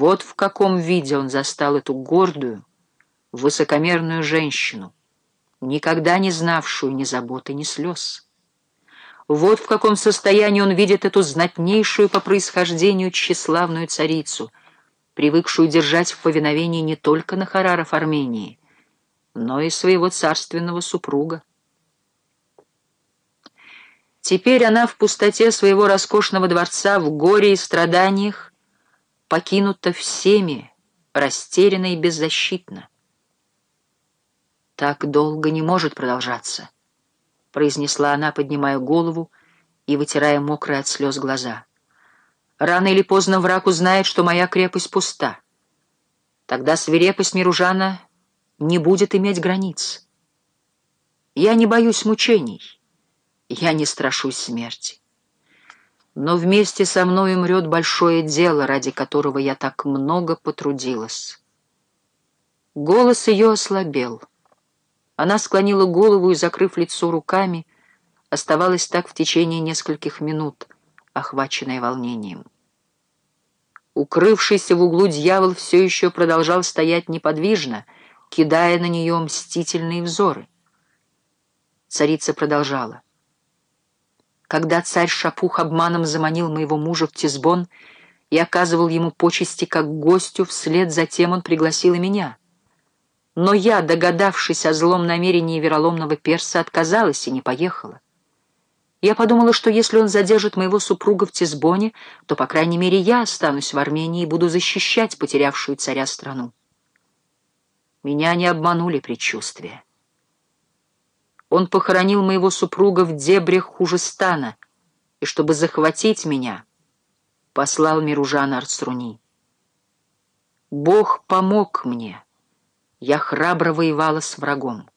Вот в каком виде он застал эту гордую, высокомерную женщину, никогда не знавшую ни заботы, ни слез. Вот в каком состоянии он видит эту знатнейшую по происхождению тщеславную царицу, привыкшую держать в повиновении не только Нахараров Армении, но и своего царственного супруга. Теперь она в пустоте своего роскошного дворца, в горе и страданиях, покинута всеми, растеряна и беззащитна. «Так долго не может продолжаться», — произнесла она, поднимая голову и вытирая мокрые от слез глаза. «Рано или поздно враг узнает, что моя крепость пуста. Тогда свирепость Миружана не будет иметь границ. Я не боюсь мучений, я не страшусь смерти. Но вместе со мной умрет большое дело, ради которого я так много потрудилась». Голос ее ослабел. Она склонила голову и, закрыв лицо руками, оставалась так в течение нескольких минут, охваченная волнением. Укрывшийся в углу дьявол все еще продолжал стоять неподвижно, кидая на нее мстительные взоры. Царица продолжала. Когда царь Шапух обманом заманил моего мужа в Тизбон и оказывал ему почести как гостю, вслед за тем он пригласил и меня — но я, догадавшись о злом намерении вероломного перса, отказалась и не поехала. Я подумала, что если он задержит моего супруга в Тисбоне, то, по крайней мере, я останусь в Армении и буду защищать потерявшую царя страну. Меня не обманули предчувствия. Он похоронил моего супруга в дебрях Хужестана, и, чтобы захватить меня, послал Миружана Арцруни. Бог помог мне. Я храбро воевала с врагом.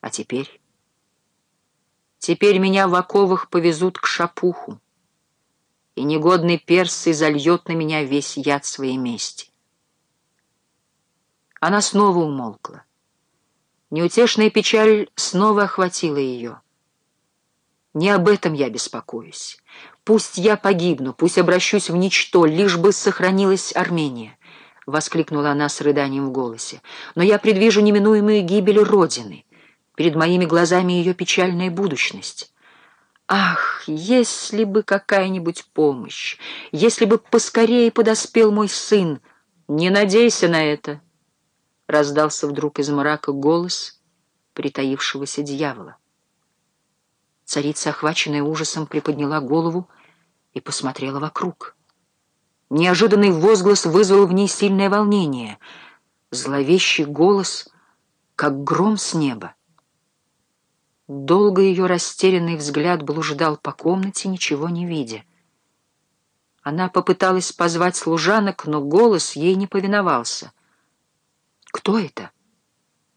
А теперь? Теперь меня в оковах повезут к шапуху, и негодный перс изольет на меня весь яд своей мести. Она снова умолкла. Неутешная печаль снова охватила ее. Не об этом я беспокоюсь. Пусть я погибну, пусть обращусь в ничто, лишь бы сохранилась Армения. — воскликнула она с рыданием в голосе. «Но я предвижу неминуемую гибель Родины. Перед моими глазами ее печальная будущность. Ах, если бы какая-нибудь помощь! Если бы поскорее подоспел мой сын! Не надейся на это!» Раздался вдруг из мрака голос притаившегося дьявола. Царица, охваченная ужасом, приподняла голову и посмотрела вокруг. Неожиданный возглас вызвал в ней сильное волнение. Зловещий голос, как гром с неба. Долго ее растерянный взгляд блуждал по комнате, ничего не видя. Она попыталась позвать служанок, но голос ей не повиновался. «Кто это?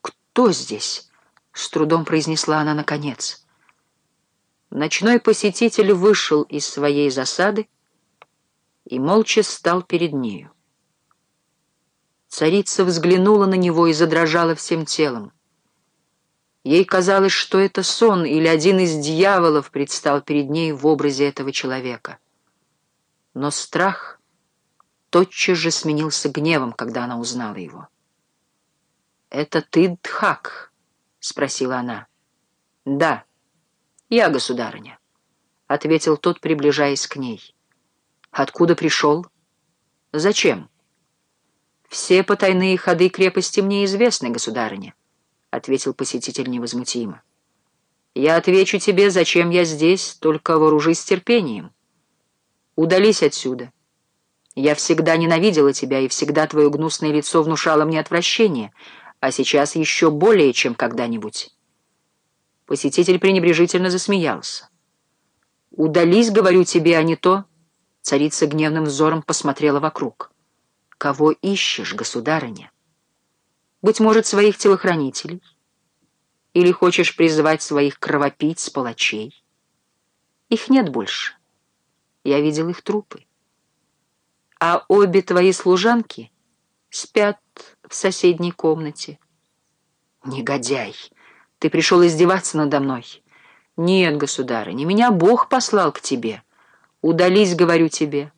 Кто здесь?» — с трудом произнесла она наконец. Ночной посетитель вышел из своей засады, и молча стал перед нею. Царица взглянула на него и задрожала всем телом. Ей казалось, что это сон, или один из дьяволов предстал перед ней в образе этого человека. Но страх тотчас же сменился гневом, когда она узнала его. «Это ты, Дхак?» — спросила она. «Да, я, государыня», — ответил тот, приближаясь к ней. Откуда пришел? Зачем? Все потайные ходы крепости мне известны, государыня, — ответил посетитель невозмутимо. Я отвечу тебе, зачем я здесь, только вооружись терпением. Удались отсюда. Я всегда ненавидела тебя, и всегда твое гнусное лицо внушало мне отвращение, а сейчас еще более, чем когда-нибудь. Посетитель пренебрежительно засмеялся. «Удались, говорю тебе, а не то...» Царица гневным взором посмотрела вокруг. «Кого ищешь, государыня? Быть может, своих телохранителей? Или хочешь призвать своих кровопийц, палачей? Их нет больше. Я видел их трупы. А обе твои служанки спят в соседней комнате. Негодяй! Ты пришел издеваться надо мной. Нет, государыня, меня Бог послал к тебе». Удались, говорю тебе.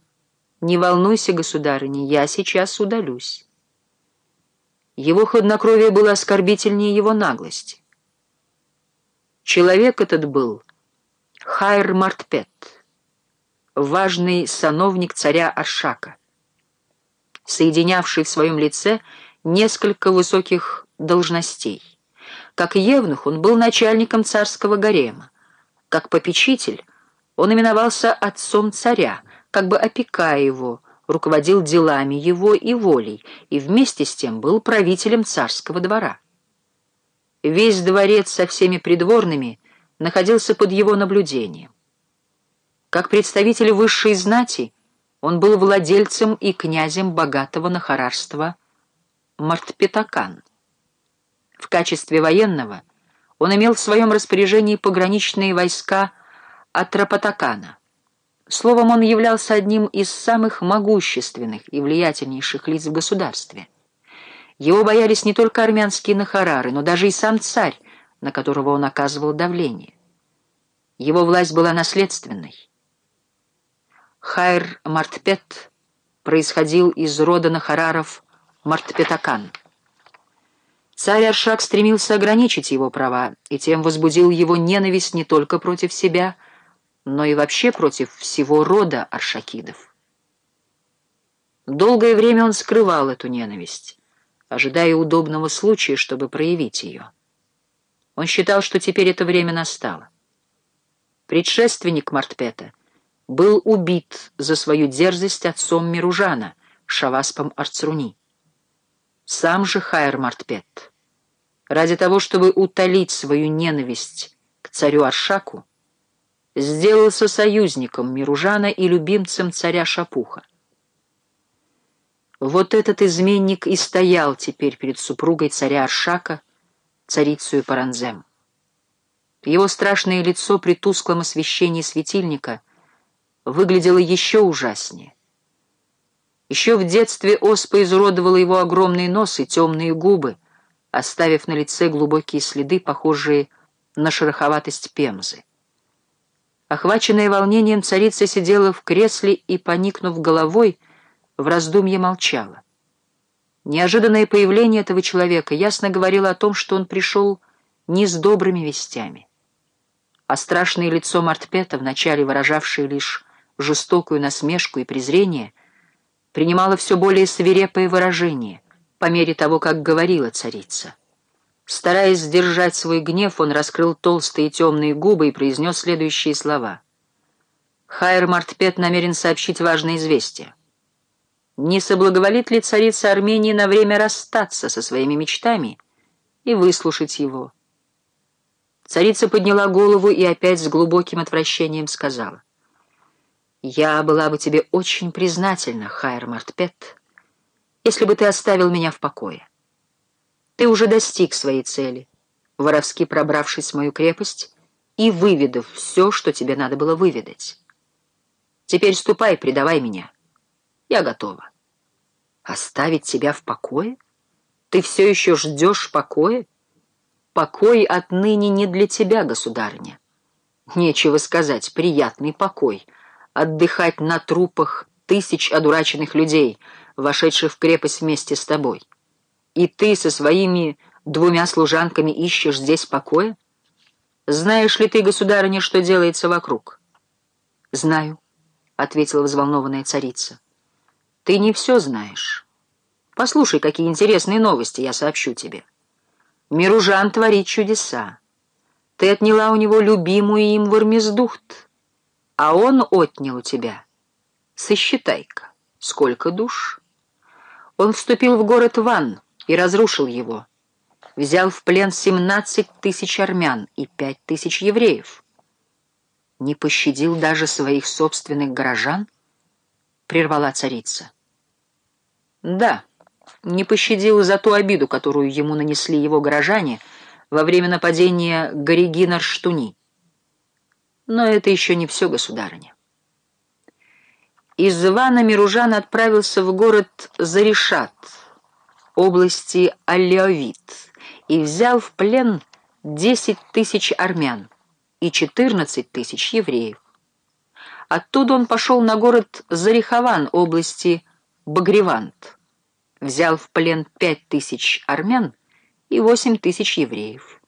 «Не волнуйся, государыня, я сейчас удалюсь». Его хладнокровие было оскорбительнее его наглости. Человек этот был Хайр Мартпет, важный сановник царя Аршака, соединявший в своем лице несколько высоких должностей. Как евнух он был начальником царского гарема, как попечитель он именовался отцом царя, как бы опекая его, руководил делами его и волей, и вместе с тем был правителем царского двора. Весь дворец со всеми придворными находился под его наблюдением. Как представитель высшей знати, он был владельцем и князем богатого нахарарства Мартпетакан. В качестве военного он имел в своем распоряжении пограничные войска Атрапатакана. Словом, он являлся одним из самых могущественных и влиятельнейших лиц в государстве. Его боялись не только армянские нахарары, но даже и сам царь, на которого он оказывал давление. Его власть была наследственной. Хайр Мартпет происходил из рода нахараров Мартпетакан. Царь Аршак стремился ограничить его права и тем возбудил его ненависть не только против себя, но и вообще против всего рода аршакидов. Долгое время он скрывал эту ненависть, ожидая удобного случая, чтобы проявить ее. Он считал, что теперь это время настало. Предшественник Мартпета был убит за свою дерзость отцом Миружана, Шаваспом Арцруни. Сам же Хайер Мартпет, ради того, чтобы утолить свою ненависть к царю Аршаку, сделался союзником Миружана и любимцем царя Шапуха. Вот этот изменник и стоял теперь перед супругой царя Аршака, царицею Паранзем. Его страшное лицо при тусклом освещении светильника выглядело еще ужаснее. Еще в детстве оспа изуродовала его огромный нос и темные губы, оставив на лице глубокие следы, похожие на шероховатость пемзы. Охваченная волнением, царица сидела в кресле и, поникнув головой, в раздумье молчала. Неожиданное появление этого человека ясно говорило о том, что он пришел не с добрыми вестями. А страшное лицо Мартпета, вначале выражавшее лишь жестокую насмешку и презрение, принимало все более свирепое выражение по мере того, как говорила царица. Стараясь сдержать свой гнев, он раскрыл толстые темные губы и произнес следующие слова. Хайер Мартпет намерен сообщить важное известие. Не соблаговолит ли царица Армении на время расстаться со своими мечтами и выслушать его? Царица подняла голову и опять с глубоким отвращением сказала. «Я была бы тебе очень признательна, Хайер Мартпет, если бы ты оставил меня в покое. Ты уже достиг своей цели, воровски пробравшись в мою крепость и выведав все, что тебе надо было выведать. Теперь ступай, предавай меня. Я готова. Оставить тебя в покое? Ты все еще ждешь покоя? Покой отныне не для тебя, государыня. Нечего сказать, приятный покой. Отдыхать на трупах тысяч одураченных людей, вошедших в крепость вместе с тобой. И ты со своими двумя служанками ищешь здесь покоя? Знаешь ли ты, государыня, что делается вокруг? Знаю, — ответила взволнованная царица. Ты не все знаешь. Послушай, какие интересные новости я сообщу тебе. Миружан творит чудеса. Ты отняла у него любимую им Вармездухт, а он отнял у тебя. Сосчитай-ка, сколько душ. Он вступил в город Ван, и разрушил его. Взял в плен 17 тысяч армян и 5 тысяч евреев. Не пощадил даже своих собственных горожан? Прервала царица. Да, не пощадил за ту обиду, которую ему нанесли его горожане во время нападения Горигина Рштуни. Но это еще не все, государыня. Из Ивана Миружан отправился в город Зарешат, области Алеовит и взял в плен 10 тысяч армян и 14 тысяч евреев. Оттуда он пошел на город Зарихован области Багревант. Взял в плен пять тысяч армян и восемь тысяч евреев.